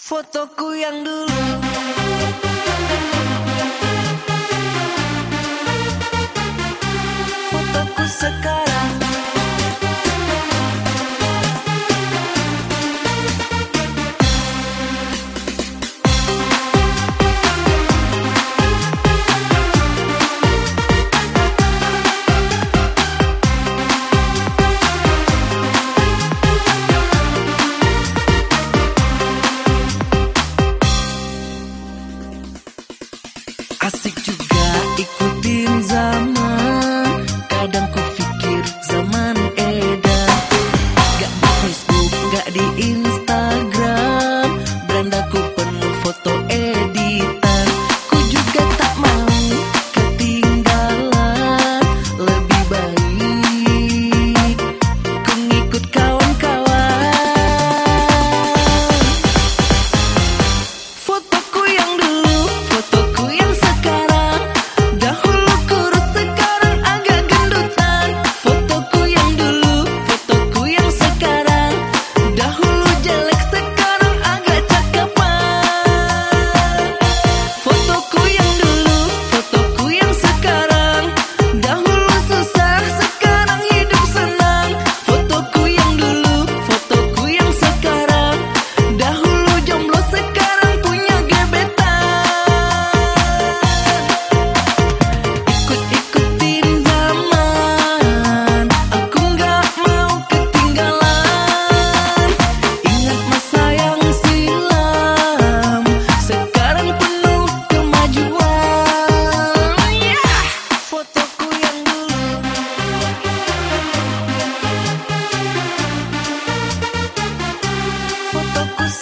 Fotoku yang dulu. Fotoku sekarang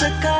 sky